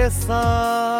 के साथ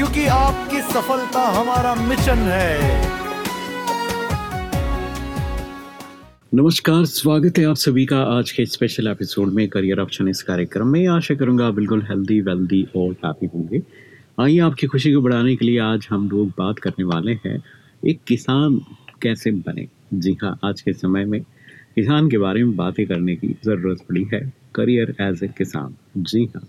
क्योंकि आपकी सफलता हमारा मिशन है। नमस्कार, स्वागत है आप सभी का आज के स्पेशल एपिसोड में करियर ऑप्शन इस कार्यक्रम में। आशा करूँगा बिल्कुल हेल्दी वेल्दी और हैप्पी होंगे। आइए आपकी खुशी को बढ़ाने के लिए आज हम लोग बात करने वाले हैं, एक किसान कैसे बने? जी हाँ आज के समय में किसान के बारे में बातें करने की ज़रूरत पड़ी है करियर एज ए किसान। जी हाँ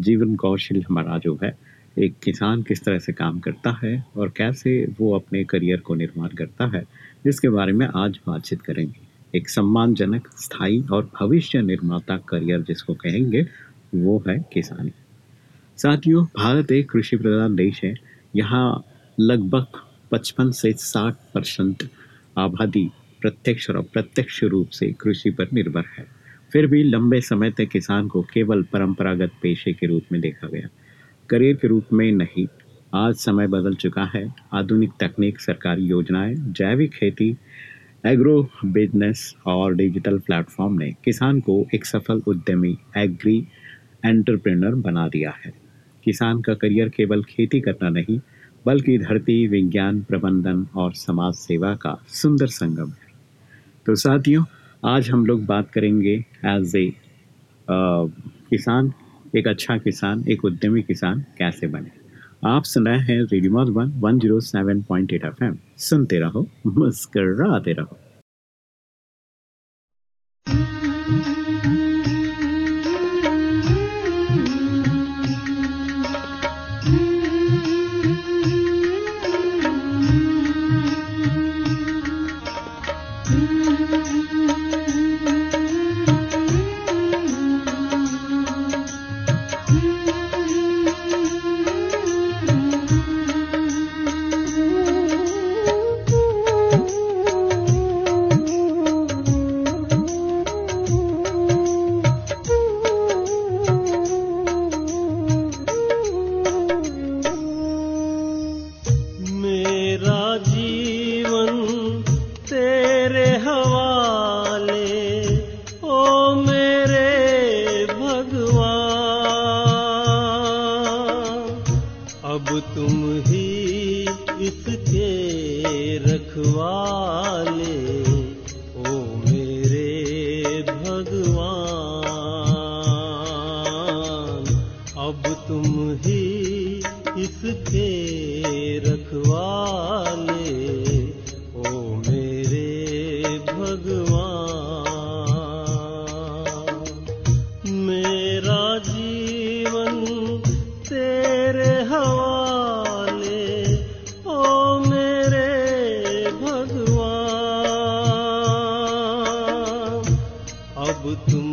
जीवन कौशल हमारा जो है एक किसान किस तरह से काम करता है और कैसे वो अपने करियर को निर्माण करता है, जिसके बारे में आज बातचीत करेंगे। एक सम्मानजनक, स्थायी और भविष्य निर्माता करियर जिसको कहेंगे, वो है किसानी। साथियों, भारत एक कृषि प्रधान देश है। यहाँ लगभग 55 से 60 परसेंट आबादी प्रत्यक्ष और अप्रत्यक्ष रूप से कृषि पर निर्भर है। फिर भी लंबे समय तक किसान को केवल परंपरागत पेशे के रूप में देखा गया। करियर के रूप में नहीं। आज समय बदल चुका है। आधुनिक तकनीक, सरकारी योजनाएँ, जैविक खेती, एग्रो बिज़नेस और डिजिटल प्लेटफॉर्म ने किसान को एक सफल उद्यमी, एग्री एंटरप्रेनर बना दिया है। किसान का करियर केवल खेती करना नहीं, बल्कि धरती, विज्ञान, प्रबंधन और समाज सेवा का सुंदर संगम है। तो साथियों, आज हम लोग बात करेंगे एज ए किसान एक अच्छा किसान, एक उद्यमी किसान कैसे बने? आप सुन रहे हैं radio Madhuban, one zero seven point eight F M. सुनते रहो, मुस्कराते रहो। तुम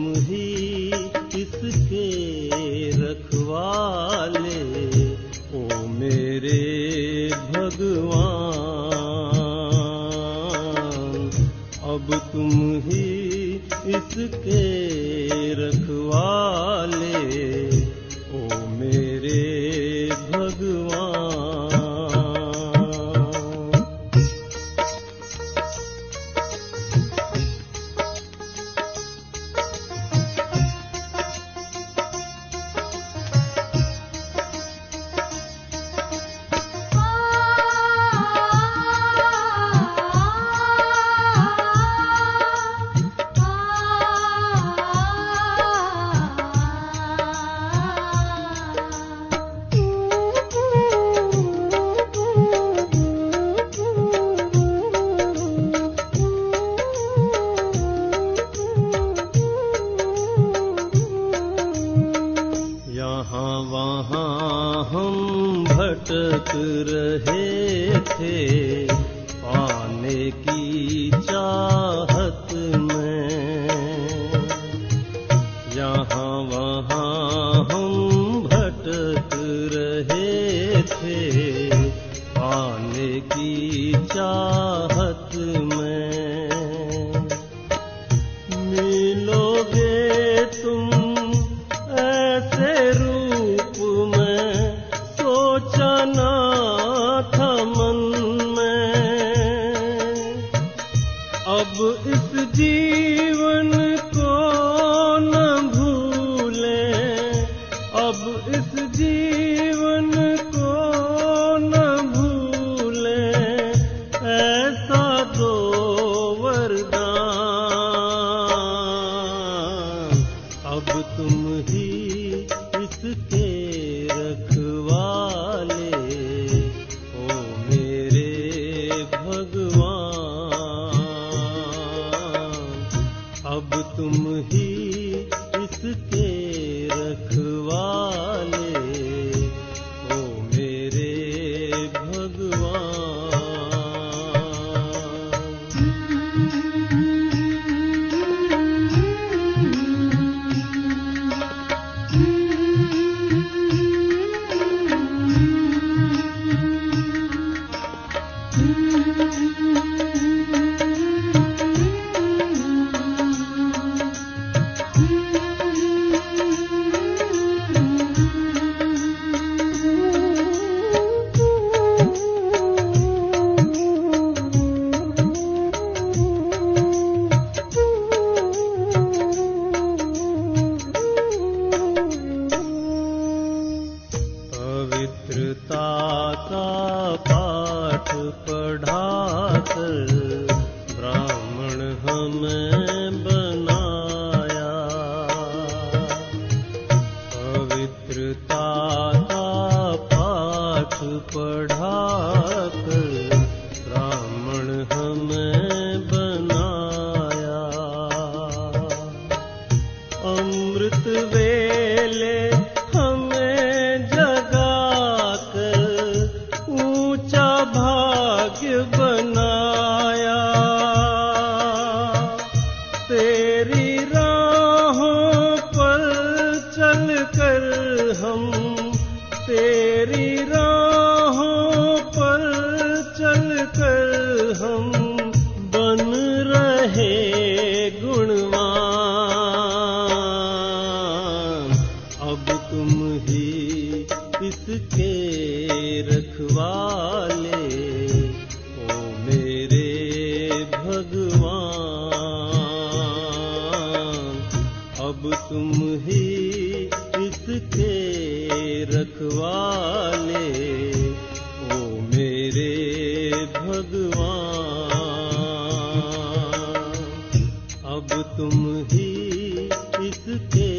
तुम ही इसके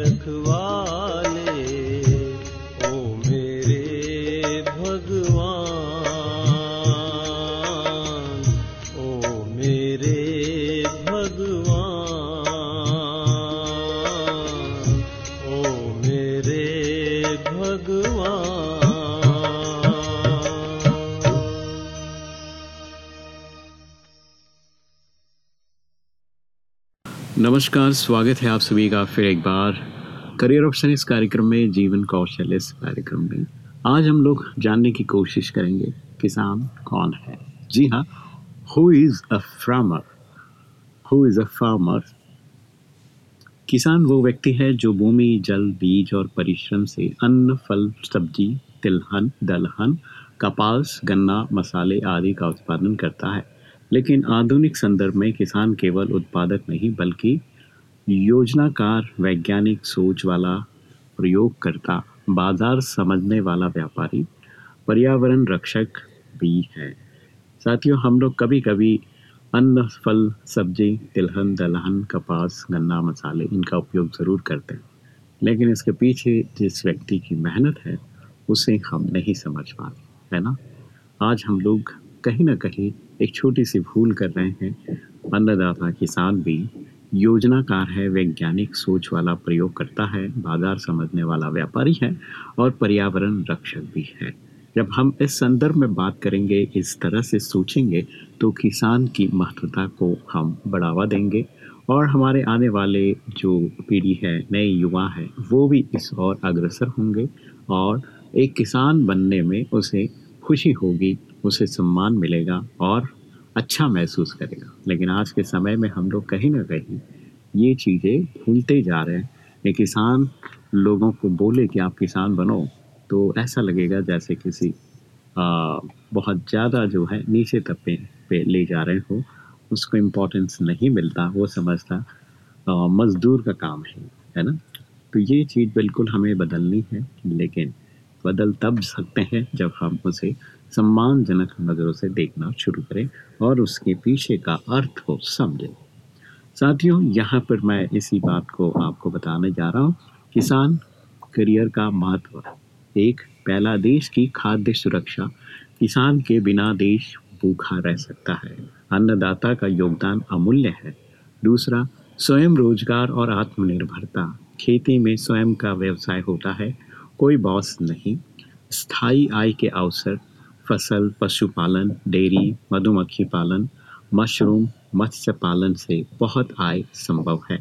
रखवाले नमस्कार, स्वागत है आप सभी का फिर एक बार करियर ऑप्शन इस कार्यक्रम में, जीवन कौशल इस कार्यक्रम में। आज हम लोग जानने की कोशिश करेंगे, किसान कौन है? जी हाँ who is a farmer who is a farmer किसान वो व्यक्ति है जो भूमि, जल, बीज और परिश्रम से अन्न, फल, सब्ज़ी, तिलहन, दलहन, कपास, गन्ना, मसाले आदि का उत्पादन करता है। लेकिन आधुनिक संदर्भ में किसान केवल उत्पादक नहीं, बल्कि योजनाकार, वैज्ञानिक सोच वाला प्रयोगकर्ता, बाज़ार समझने वाला व्यापारी, पर्यावरण रक्षक भी है। साथियों, हम लोग कभी कभी अन्न, फल, सब्ज़ी, तिलहन, दलहन, कपास, गन्ना, मसाले, इनका उपयोग ज़रूर करते हैं। लेकिन इसके पीछे जिस व्यक्ति की मेहनत है, उसे हम नहीं समझ पाते है ना? आज हम लोग कहीं ना कहीं एक छोटी सी भूल कर रहे हैं। अन्नदाता किसान भी योजनाकार है, वैज्ञानिक सोच वाला प्रयोग करता है, बाज़ार समझने वाला व्यापारी है और पर्यावरण रक्षक भी है। जब हम इस संदर्भ में बात करेंगे, इस तरह से सोचेंगे तो किसान की महत्वता को हम बढ़ावा देंगे और हमारे आने वाले जो पीढ़ी है, नए युवा है, वो भी इस ओर अग्रसर होंगे और एक किसान बनने में उसे खुशी होगी, उसे सम्मान मिलेगा और अच्छा महसूस करेगा। लेकिन आज के समय में हम लोग कहीं ना कहीं ये चीज़ें भूलते जा रहे हैं। कि किसान लोगों को बोले कि आप किसान बनो तो ऐसा लगेगा जैसे किसी आ, बहुत ज़्यादा जो है नीचे तबके पे ले जा रहे हो। उसको इम्पोर्टेंस नहीं मिलता वो समझता मजदूर का काम है है ना? तो ये चीज़ बिल्कुल हमें बदलनी है लेकिन बदल तब सकते हैं जब हम उसे सम्मानजनक नज़रों से देखना शुरू करें और उसके पीछे का अर्थ को समझें। साथियों, यहाँ पर मैं इसी बात को आपको बताने जा रहा हूँ। किसान करियर का महत्व। एक, पहला देश की खाद्य सुरक्षा। किसान के बिना देश भूखा रह सकता है। अन्नदाता का योगदान अमूल्य है। दूसरा, स्वयं रोज़गार और आत्मनिर्भरता। खेती में स्वयं का व्यवसाय होता है। कोई बॉस नहीं। स्थायी आय के अवसर फ़सल, पशुपालन, डेयरी, मधुमक्खी पालन, मशरूम, मत्स्य पालन से बहुत आय संभव है।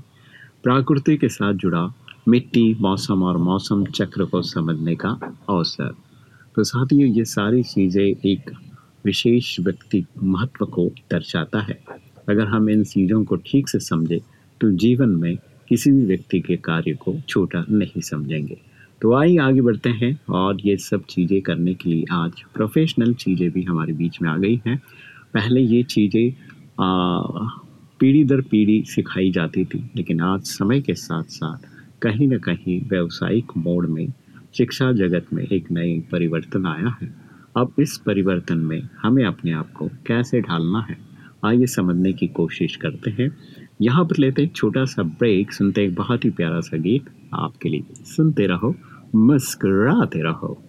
प्रकृति के साथ जुड़ा मिट्टी, मौसम और मौसम चक्र को समझने का अवसर। तो साथियों, ये सारी चीज़ें एक विशेष व्यक्ति महत्व को दर्शाता है। अगर हम इन चीज़ों को ठीक से समझें तो जीवन में किसी भी व्यक्ति के कार्य को छोटा नहीं समझेंगे। तो आइए आगे बढ़ते हैं और ये सब चीज़ें करने के लिए आज प्रोफेशनल चीज़ें भी हमारे बीच में आ गई हैं। पहले ये चीज़ें पीढ़ी दर पीढ़ी सिखाई जाती थी, लेकिन आज समय के साथ साथ कहीं ना कहीं व्यवसायिक मोड में, शिक्षा जगत में एक नई परिवर्तन आया है। अब इस परिवर्तन में हमें अपने आप को कैसे ढालना है, आइए समझने की कोशिश करते हैं। यहाँ पर लेते एक छोटा सा ब्रेक सुनते एक बहुत ही प्यारा सा गीत आपके लिए। सुनते रहो। मुस्कुराते रहो।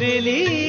मुरली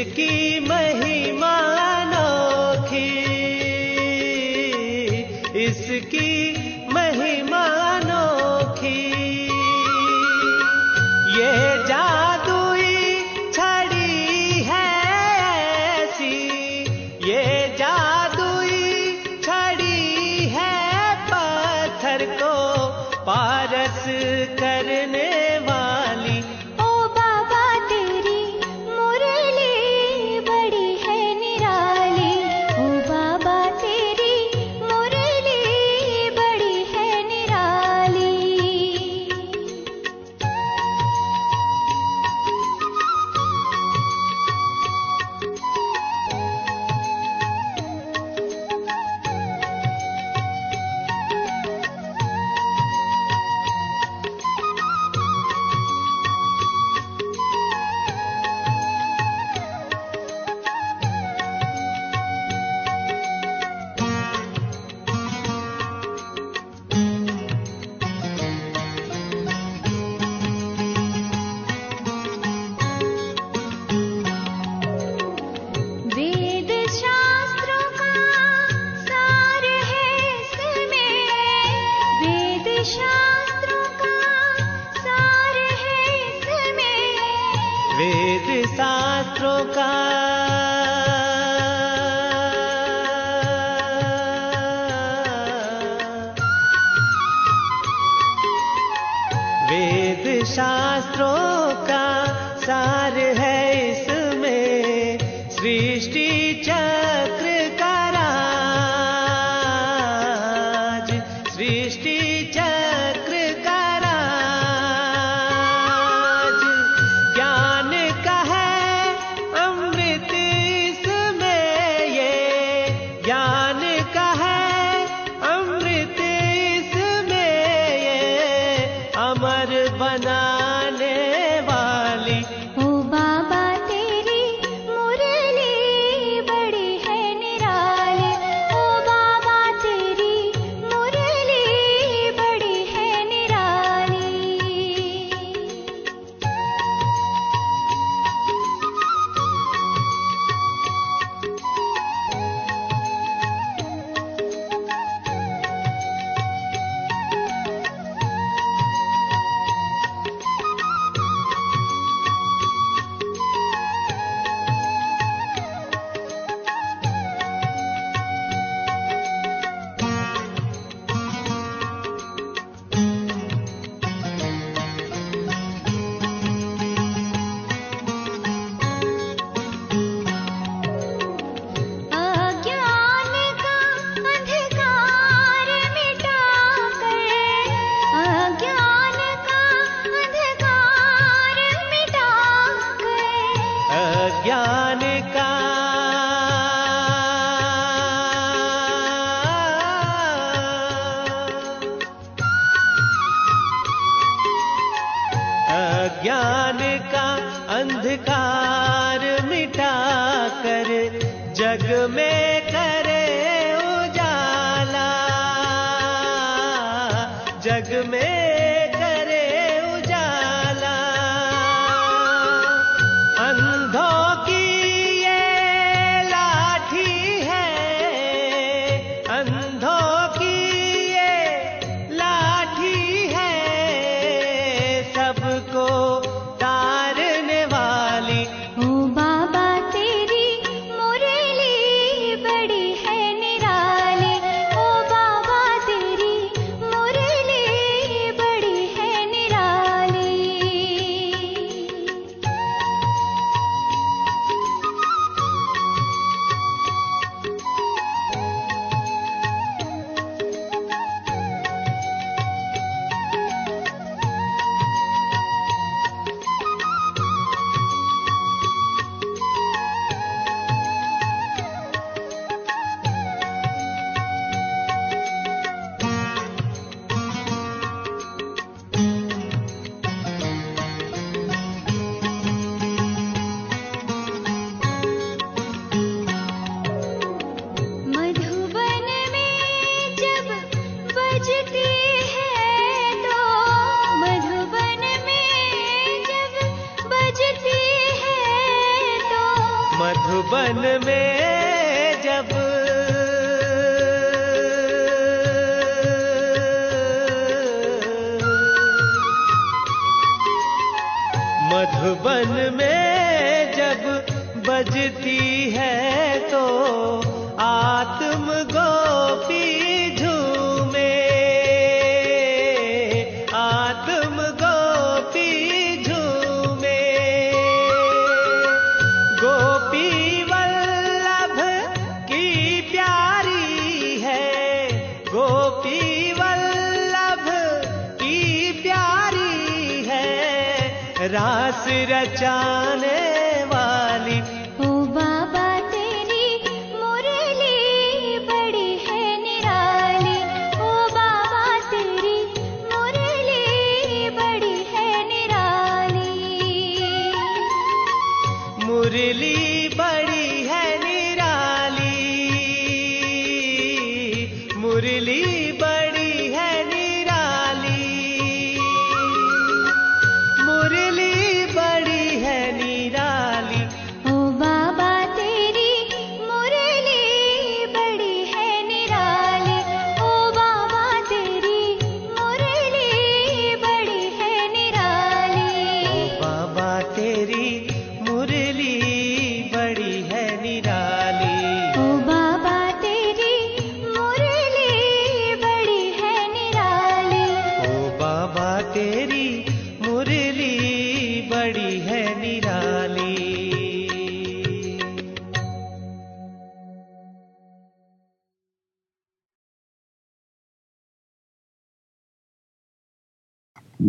इसकी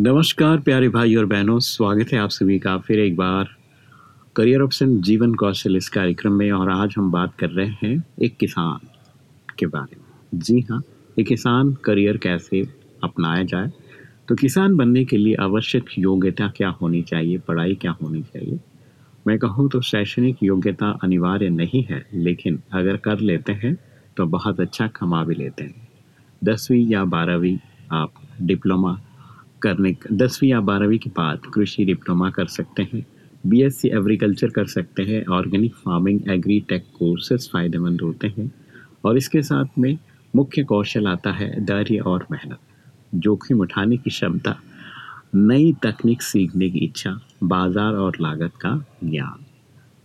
नमस्कार, प्यारे भाई और बहनों। स्वागत है आप सभी का फिर एक बार करियर ऑप्शन जीवन कौशल इस कार्यक्रम में और आज हम बात कर रहे हैं एक किसान के बारे में। जी हाँ एक किसान करियर कैसे अपनाया जाए? तो किसान बनने के लिए आवश्यक योग्यता क्या होनी चाहिए? पढ़ाई क्या होनी चाहिए? मैं कहूँ तो शैक्षणिक योग्यता अनिवार्य नहीं है, लेकिन अगर कर लेते हैं तो बहुत अच्छा कमा भी लेते हैं। दसवीं या बारहवीं आप डिप्लोमा करने दसवीं या बारहवीं के बाद कृषि डिप्लोमा कर सकते हैं बीएससी एग्रीकल्चर कर सकते हैं organic farming agri tech courses फ़ायदेमंद होते हैं, और इसके साथ में मुख्य कौशल आता है धैर्य और मेहनत, जोखिम उठाने की क्षमता, नई तकनीक सीखने की इच्छा, बाज़ार और लागत का ज्ञान।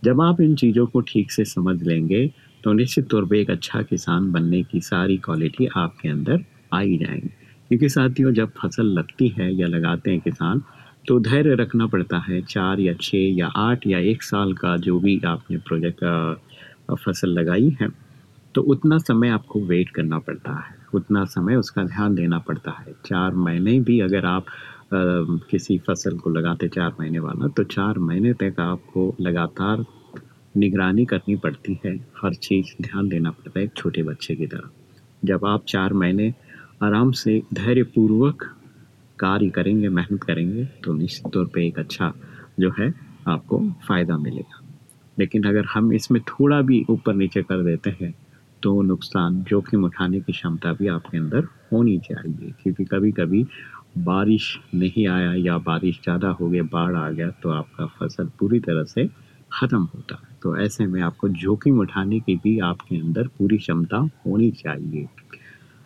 जब आप इन चीज़ों को ठीक से समझ लेंगे तो निश्चित तौर पर एक अच्छा किसान बनने की सारी क्वालिटी आपके अंदर आ ही जाएँगी। क्योंकि साथियों जब फ़सल लगती है या लगाते हैं किसान तो धैर्य रखना पड़ता है। चार या छः या आठ या एक साल का जो भी आपने प्रोजेक्ट फ़सल लगाई है तो उतना समय आपको वेट करना पड़ता है। उतना समय उसका ध्यान देना पड़ता है। चार महीने भी अगर आप आ, किसी फ़सल को लगाते चार महीने वाला तो चार महीने तक आपको लगातार निगरानी करनी पड़ती है। हर चीज़ ध्यान देना पड़ता है एक छोटे बच्चे की तरह। जब आप चार महीने आराम से धैर्यपूर्वक कार्य करेंगे, मेहनत करेंगे तो निश्चित तौर पे एक अच्छा जो है आपको फ़ायदा मिलेगा। लेकिन अगर हम इसमें थोड़ा भी ऊपर नीचे कर देते हैं तो नुकसान, जोखिम उठाने की क्षमता भी आपके अंदर होनी चाहिए। क्योंकि कभी कभी बारिश नहीं आया या बारिश ज़्यादा हो गया, बाढ़ आ गया तो आपका फ़सल पूरी तरह से ख़त्म होता है। तो ऐसे में आपको जोखिम उठाने की भी आपके अंदर पूरी क्षमता होनी चाहिए।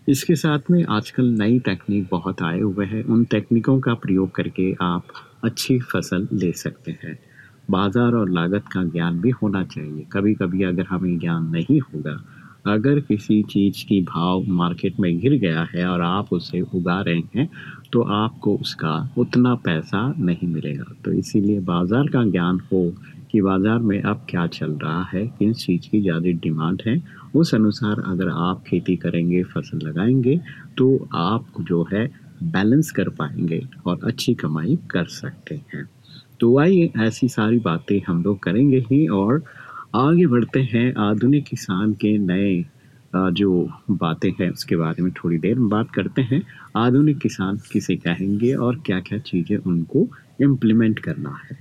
इसके साथ में आजकल नई टेक्निक बहुत आए हुए हैं। उन टेक्निकों का प्रयोग करके आप अच्छी फ़सल ले सकते हैं। बाज़ार और लागत का ज्ञान भी होना चाहिए। कभी कभी अगर हमें ज्ञान नहीं होगा, अगर किसी चीज़ की भाव मार्केट में गिर गया है और आप उसे उगा रहे हैं तो आपको उसका उतना पैसा नहीं मिलेगा। तो इसीलिए बाज़ार का ज्ञान हो कि बाज़ार में अब क्या चल रहा है किस चीज़ की ज़्यादा डिमांड है, उस अनुसार अगर आप खेती करेंगे, फ़सल लगाएँगे तो आप जो है बैलेंस कर पाएँगे और अच्छी कमाई कर सकते हैं। तो आइए ऐसी सारी बातें हम लोग करेंगे ही और आगे बढ़ते हैं। आधुनिक किसान के नए जो बातें हैं, उसके बारे में थोड़ी देर में बात करते हैं। आधुनिक किसान किसे कहेंगे और क्या क्या चीज़ें उनको इम्प्लीमेंट करना है।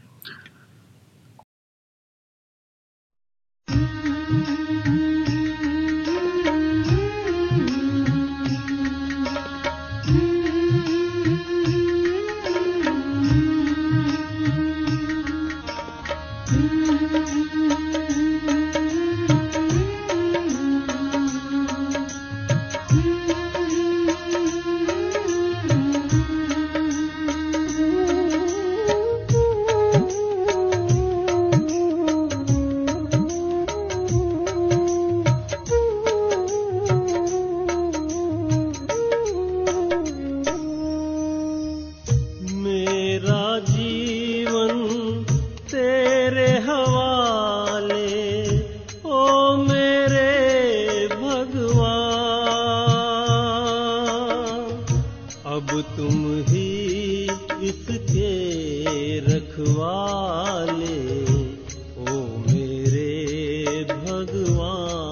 M तुम ही इसके रखवाले ओ मेरे भगवान।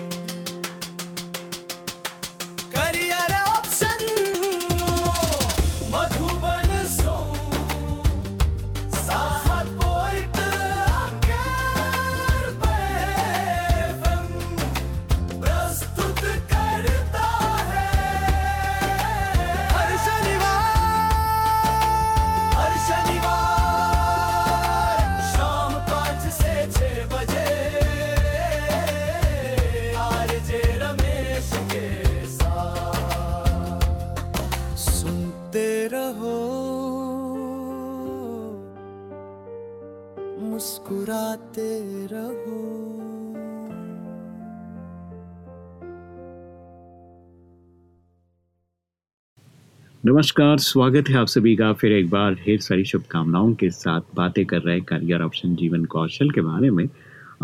नमस्कार, स्वागत है आप सभी का फिर एक बार ढेर सारी शुभकामनाओं के साथ बातें कर रहे करियर ऑप्शन जीवन कौशल के बारे में।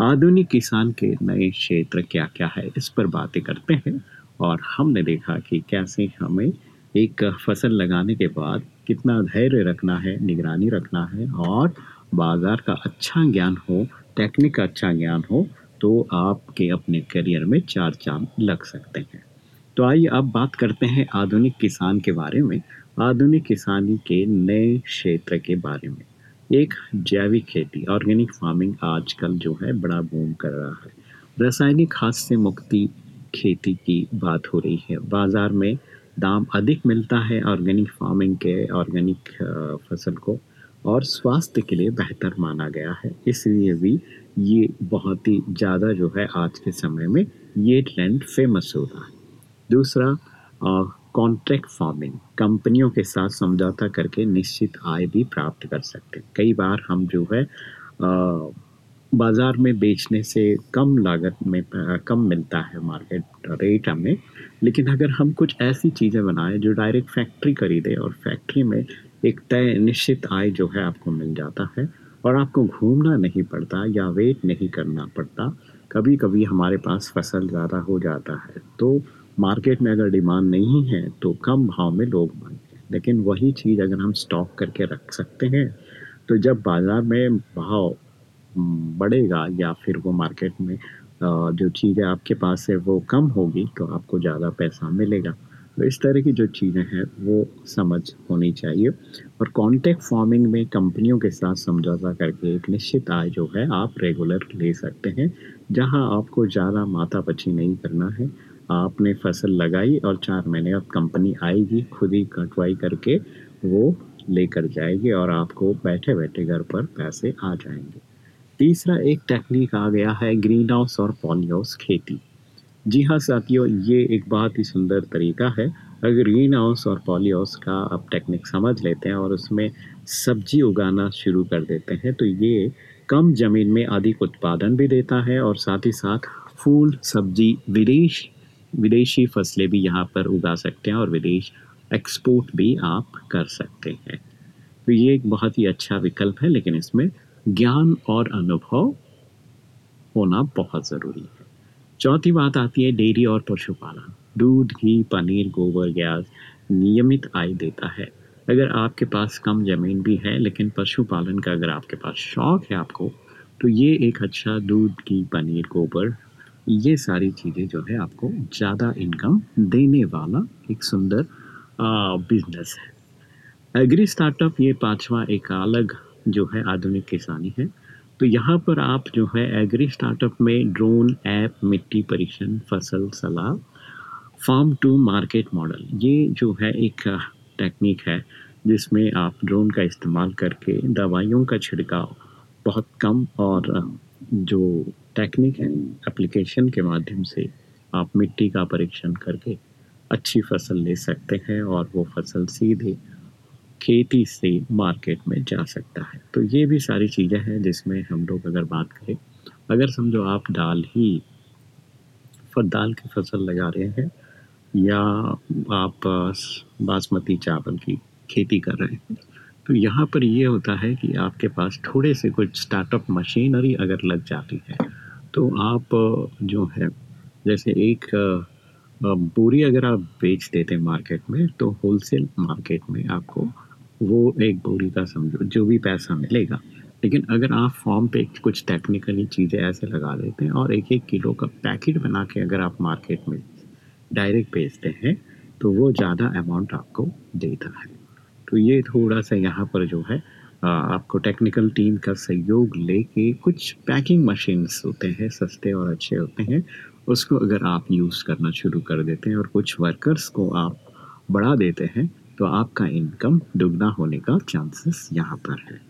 आधुनिक किसान के नए क्षेत्र क्या क्या है, इस पर बातें करते हैं और हमने देखा कि कैसे हमें एक फ़सल लगाने के बाद कितना धैर्य रखना है, निगरानी रखना है और बाज़ार का अच्छा ज्ञान हो टेक्निक का अच्छा ज्ञान हो तो आपके अपने करियर में चार चाँद लग सकते हैं। तो आइए अब बात करते हैं आधुनिक किसान के बारे में, आधुनिक किसानी के नए क्षेत्र के बारे में। एक जैविक खेती ऑर्गेनिक फ़ार्मिंग आजकल जो है बड़ा बूम कर रहा है। रासायनिक खाद से मुक्ति खेती की बात हो रही है। बाज़ार में दाम अधिक मिलता है ऑर्गेनिक फ़ार्मिंग के ऑर्गेनिक फ़सल को और स्वास्थ्य के लिए बेहतर माना गया है। इसलिए भी ये बहुत ही ज़्यादा जो है आज के समय में ये ट्रेंड फ़ेमस हो रहा है। दूसरा कॉन्ट्रैक्ट फ़ार्मिंग कंपनियों के साथ समझौता करके निश्चित आय भी प्राप्त कर सकते हैं। कई बार हम जो है अ, बाज़ार में बेचने से कम लागत में कम मिलता है मार्केट रेट हमें लेकिन अगर हम कुछ ऐसी चीज़ें बनाएँ जो डायरेक्ट फैक्ट्री खरीदे और फैक्ट्री में एक तय निश्चित आय जो है आपको मिल जाता है और आपको घूमना नहीं पड़ता या वेट नहीं करना पड़ता कभी कभी हमारे पास फ़सल ज़्यादा हो जाता है तो मार्केट में अगर डिमांड नहीं है तो कम भाव में लोग मांगते हैं। लेकिन वही चीज़ अगर हम स्टॉक करके रख सकते हैं तो जब बाज़ार में भाव बढ़ेगा या फिर वो मार्केट में जो चीज़ें आपके पास है, वो कम होगी तो आपको ज़्यादा पैसा मिलेगा। तो इस तरह की जो चीज़ें हैं, वो समझ होनी चाहिए। और कॉन्टैक्ट फ़ार्मिंग में कंपनियों के साथ समझौता करके एक निश्चित आय जो है, आप रेगुलर ले सकते हैं, जहाँ आपको ज़्यादा माथापची नहीं करना है। आपने फ़सल लगाई और चार महीने बाद कंपनी आएगी, खुद ही कटवाई करके वो लेकर जाएगी और आपको बैठे बैठे घर पर पैसे आ जाएँगे। तीसरा एक टेक्निक आ गया है ग्रीन हाउस और पॉली हाउस खेती। जी हाँ साथियों, ये एक बहुत ही सुंदर तरीका है। अगर ग्रीन हाउस और पॉली हाउस का आप टेक्निक समझ लेते हैं और उसमें सब्ज़ी उगाना शुरू कर देते हैं तो ये कम ज़मीन में अधिक उत्पादन भी देता है और साथ ही साथ फूल, सब्ज़ी, विदेश विदेशी फ़सलें भी यहाँ पर उगा सकते हैं और विदेश एक्सपोर्ट भी आप कर सकते हैं। तो ये एक बहुत ही अच्छा विकल्प है, लेकिन इसमें ज्ञान और अनुभव होना बहुत ज़रूरी है। चौथी बात आती है डेयरी और पशुपालन। दूध, घी, पनीर, गोबर, गैस नियमित आय देता है। अगर आपके पास कम ज़मीन भी है, लेकिन पशुपालन का अगर आपके पास शौक है आपको तो ये एक अच्छा दूध, घी, पनीर, गोबर ये सारी चीज़ें जो है आपको ज़्यादा इनकम देने वाला एक सुंदर बिज़नेस है। एग्री स्टार्टअप ये पांचवा एक अलग जो है आधुनिक किसानी है। तो यहाँ पर आप जो है एग्री स्टार्टअप में ड्रोन ऐप मिट्टी परीक्षण, फ़सल सलाह फार्म टू मार्केट मॉडल ये जो है एक टेक्निक है जिसमें आप ड्रोन का इस्तेमाल करके दवाइयों का छिड़काव बहुत कम और, जो टेक्निक है एप्लीकेशन के माध्यम से आप मिट्टी का परीक्षण करके अच्छी फ़सल ले सकते हैं और वो फ़सल सीधे खेती से मार्केट में जा सकता है। तो ये भी सारी चीज़ें हैं जिसमें हम लोग अगर बात करें, अगर समझो आप दाल ही दाल की फ़सल लगा रहे हैं या आप बासमती चावल की खेती कर रहे हैं तो यहाँ पर ये होता है कि आपके पास थोड़े से कुछ स्टार्टअप मशीनरी अगर लग जाती है तो आप जो है, जैसे एक बोरी अगर आप बेच देते हैं मार्केट में तो होलसेल मार्केट में आपको वो एक बोरी का समझो, जो भी पैसा मिलेगा। लेकिन अगर आप फॉर्म पे कुछ टेक्निकली चीज़ें ऐसे लगा देते हैं और एक एक किलो का पैकेट बना के अगर आप मार्केट में डायरेक्ट बेचते हैं तो वो ज़्यादा अमाउंट आपको देता है। तो ये थोड़ा सा यहाँ पर जो है आपको टेक्निकल टीम का सहयोग लेके कुछ पैकिंग मशीन्स होते हैं, सस्ते और अच्छे होते हैं, उसको अगर आप यूज़ करना शुरू कर देते हैं और कुछ वर्कर्स को आप बढ़ा देते हैं तो आपका इनकम दुगना होने का चांसेस यहाँ पर है।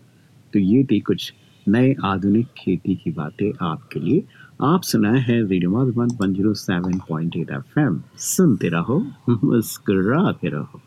तो ये थी कुछ नए आधुनिक खेती की बातें आपके लिए। आप सुनाए हैं radio one zero seven point eight F M सुनते रहो, मुस्कुराते रहो।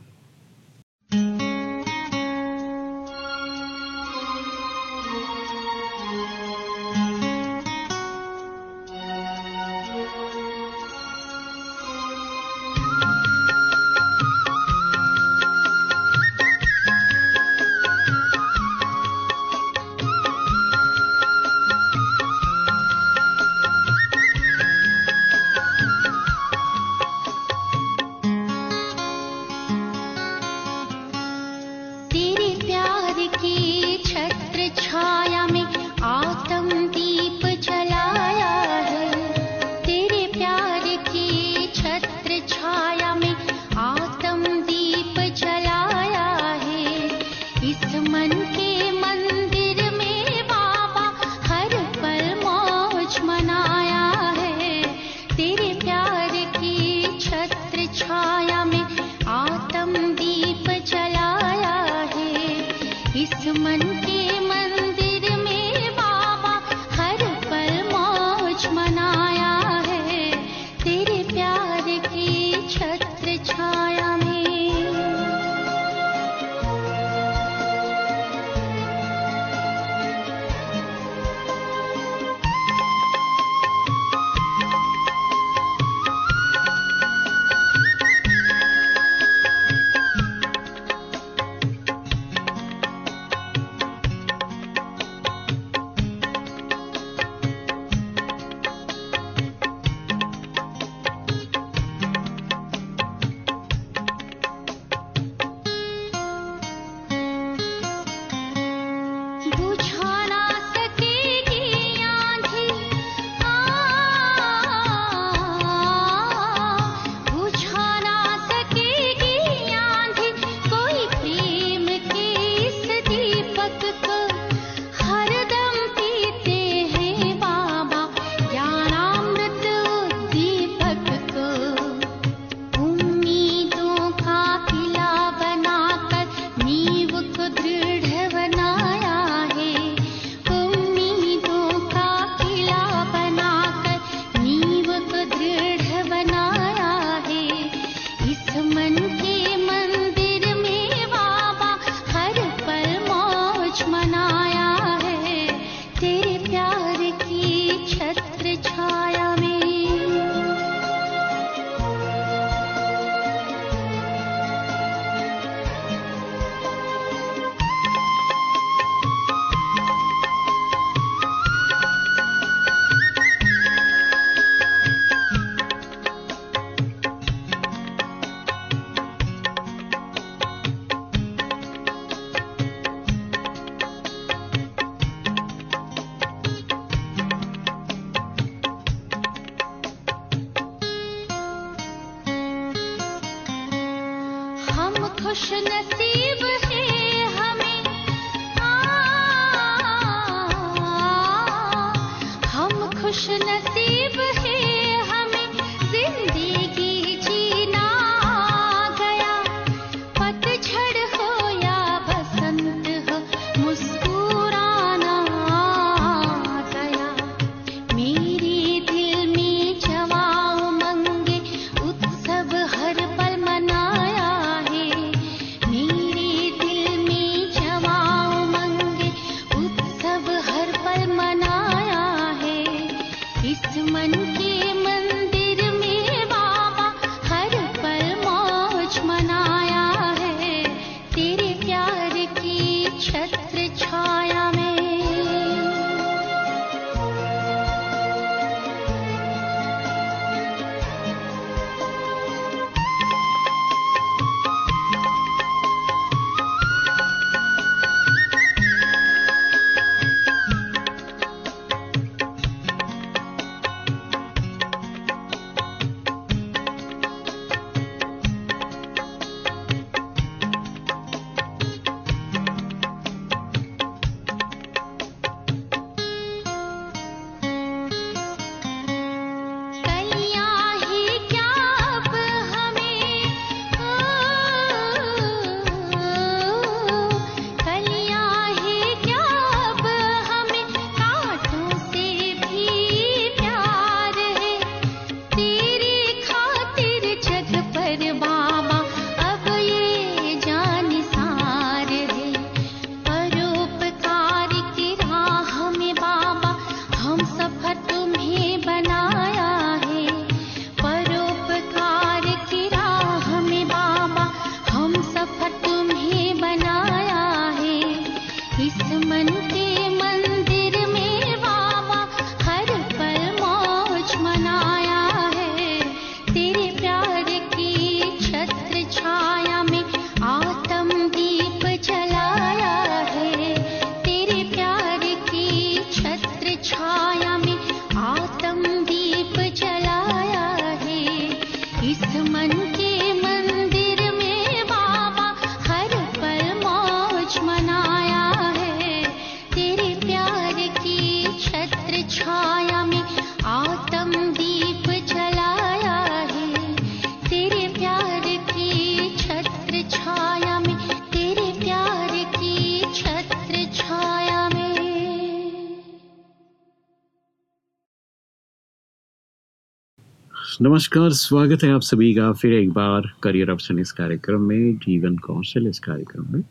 नमस्कार, स्वागत है आप सभी का फिर एक बार करियर ऑप्शन इस कार्यक्रम में, जीवन कौशल इस कार्यक्रम में।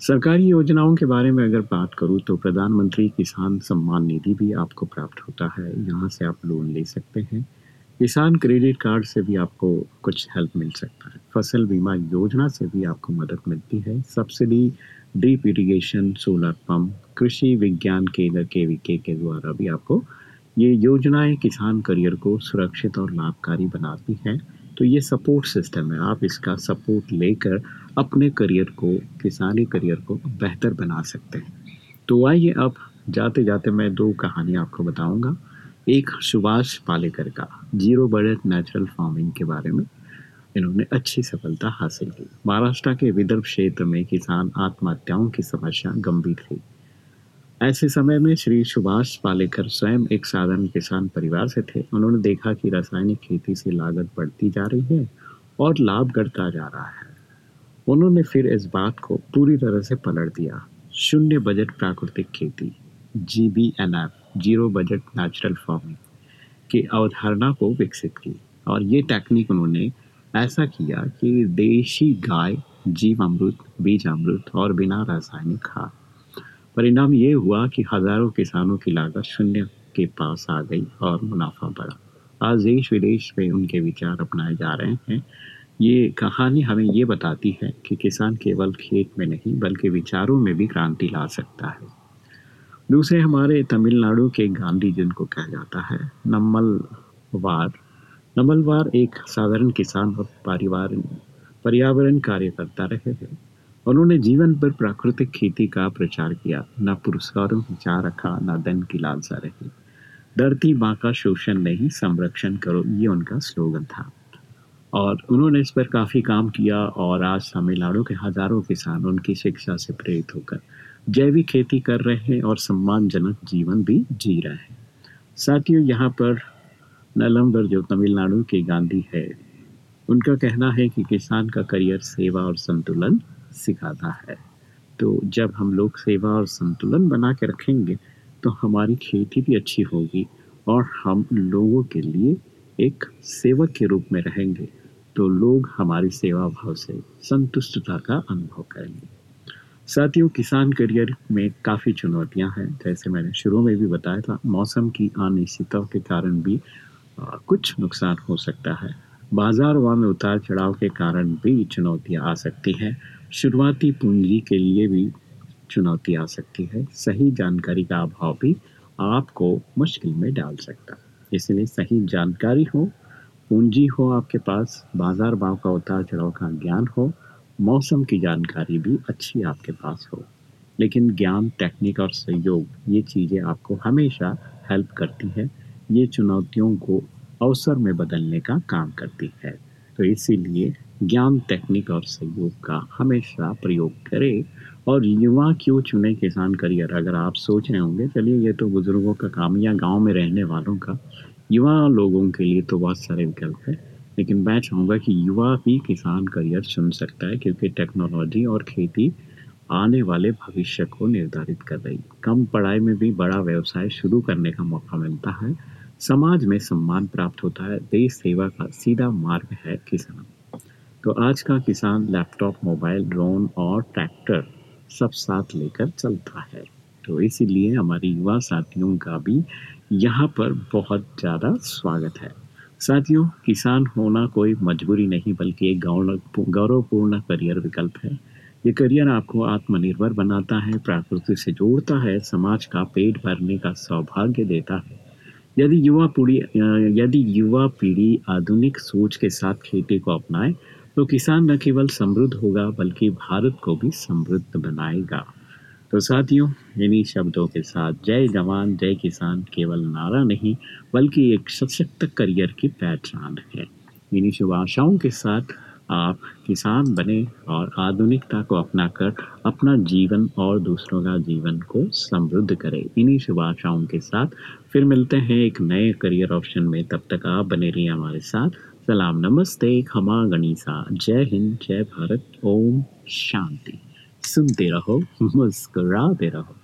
सरकारी योजनाओं के बारे में अगर बात करूँ तो प्रधानमंत्री किसान सम्मान निधि भी आपको प्राप्त होता है, यहाँ से आप लोन ले सकते हैं। किसान क्रेडिट कार्ड से भी आपको कुछ हेल्प मिल सकता है। फ़सल बीमा योजना से भी आपको मदद मिलती है। Subsidy, drip irrigation, solar pump, कृषि विज्ञान केंद्र के के द्वारा भी आपको ये योजनाएँ किसान करियर को सुरक्षित और लाभकारी बनाती हैं। तो ये सपोर्ट सिस्टम है। आप इसका सपोर्ट लेकर अपने करियर को, किसानी करियर को बेहतर बना सकते हैं। तो आइए अब जाते जाते मैं दो कहानी आपको बताऊँगा। एक सुभाष पालेकर का, ज़ीरो बजट नेचुरल फ़ार्मिंग के बारे में। इन्होंने अच्छी सफलता हासिल की। महाराष्ट्र के विदर्भ क्षेत्र में किसान आत्महत्याओं की समस्या गंभीर थी। ऐसे समय में श्री सुभाष पालेकर स्वयं एक साधारण किसान परिवार से थे। उन्होंने देखा कि रासायनिक खेती से लागत बढ़ती जा रही है और लाभ घटता जा रहा है। उन्होंने फिर इस बात को पूरी तरह से पलट दिया। शून्य बजट प्राकृतिक खेती G B N F zero budget natural farming की अवधारणा को विकसित की और ये टेक्निक उन्होंने ऐसा किया कि देशी गाय जीव अमृत बीज अमृत और बिना रासायनिक खाद परिणाम ये हुआ कि हज़ारों किसानों की लागत शून्य के पास आ गई और मुनाफा बढ़ा। आज देश विदेश में उनके विचार अपनाए जा रहे हैं। ये कहानी हमें ये बताती है कि किसान केवल खेत में नहीं, बल्कि विचारों में भी क्रांति ला सकता है। दूसरे हमारे तमिलनाडु के गांधी जिनको कहा जाता है नम्मलवार नम्मलवार एक साधारण किसान और परिवार, पर्यावरण कार्यकर्ता रहे हैं उन्होंने जीवन पर प्राकृतिक खेती का प्रचार किया। न पुरस्कारों की चाह रखा, न धन की लालसा रही। धरती माँ का शोषण नहीं, संरक्षण करो, ये उनका स्लोगन था। और उन्होंने इस पर काफ़ी काम किया और आज तमिलनाडु के हज़ारों किसान उनकी शिक्षा से प्रेरित होकर जैविक खेती कर रहे हैं और सम्मानजनक जीवन भी जी रहे हैं। साथियों, यहाँ पर नलम्बर जो तमिलनाडु के गांधी है, उनका कहना है कि किसान का करियर सेवा और संतुलन सिखाता है। तो जब हम लोग सेवा और संतुलन बना के रखेंगे तो हमारी खेती भी अच्छी होगी और हम लोगों के लिए एक सेवक के रूप में रहेंगे। तो लोग हमारी सेवा भाव से संतुष्टता का अनुभव करेंगे। साथियों किसान करियर में काफ़ी चुनौतियाँ हैं। जैसे मैंने शुरू में भी बताया था मौसम की अनिश्चितता के कारण भी आ, कुछ नुकसान हो सकता है। बाज़ार भाव में उतार चढ़ाव के कारण भी चुनौतियाँ आ सकती हैं। शुरुआती पूंजी के लिए भी चुनौती आ सकती है। सही जानकारी का अभाव भी आपको मुश्किल में डाल सकता है। इसलिए सही जानकारी हो, पूंजी हो आपके पास, बाज़ार भाव का उतार चढ़ाव का ज्ञान हो, मौसम की जानकारी भी अच्छी आपके पास हो। लेकिन ज्ञान, टेक्निक और सहयोग, ये चीज़ें आपको हमेशा हेल्प करती है। ये चुनौतियों को अवसर में बदलने का काम करती है। तो इसीलिए ज्ञान टेक्निक और सहयोग का हमेशा प्रयोग करें। और युवा क्यों चुने किसान करियर? अगर आप सोच रहे होंगे, चलिए ये तो बुज़ुर्गों का काम या गाँव में रहने वालों का, युवा लोगों के लिए तो बहुत सारे विकल्प हैं। लेकिन मैं चाहूँगा कि युवा भी किसान करियर चुन सकता है, क्योंकि टेक्नोलॉजी और खेती आने वाले भविष्य को निर्धारित कर रही कम पढ़ाई में भी बड़ा व्यवसाय शुरू करने का मौका मिलता है। समाज में सम्मान प्राप्त होता है, देश सेवा का सीधा मार्ग है किसान। तो आज का किसान लैपटॉप, मोबाइल, ड्रोन और ट्रैक्टर सब साथ लेकर चलता है। तो इसीलिए हमारे युवा साथियों का भी यहाँ पर बहुत ज़्यादा स्वागत है। साथियों, किसान होना कोई मजबूरी नहीं, बल्कि एक गौरवपूर्ण करियर विकल्प है। ये करियर आपको आत्मनिर्भर बनाता है, प्रकृति से जोड़ता है, समाज का पेट भरने का सौभाग्य देता है। यदि युवा पीढ़ी यदि युवा पीढ़ी आधुनिक सोच के साथ खेती को अपनाए तो किसान न केवल समृद्ध होगा, बल्कि भारत को भी समृद्ध बनाएगा। तो साथियों, इन्हीं शब्दों के साथ जय जवान, जय किसान, केवल नारा नहीं, बल्कि एक सशक्त करियर की पहचान है। इन्हीं शुभ आशाओं के साथ आप किसान बने और आधुनिकता को अपनाकर अपना जीवन और दूसरों का जीवन को समृद्ध करें। इन्हीं शुभ आशाओं के साथ फिर मिलते हैं एक नए करियर ऑप्शन में। तब तक आप बने रहिए हमारे साथ। सलाम, नमस्ते, खमा गणिसा। जय हिंद, जय भारत। ओम शांति। सुनते रहो, मुस्कुराते रहो।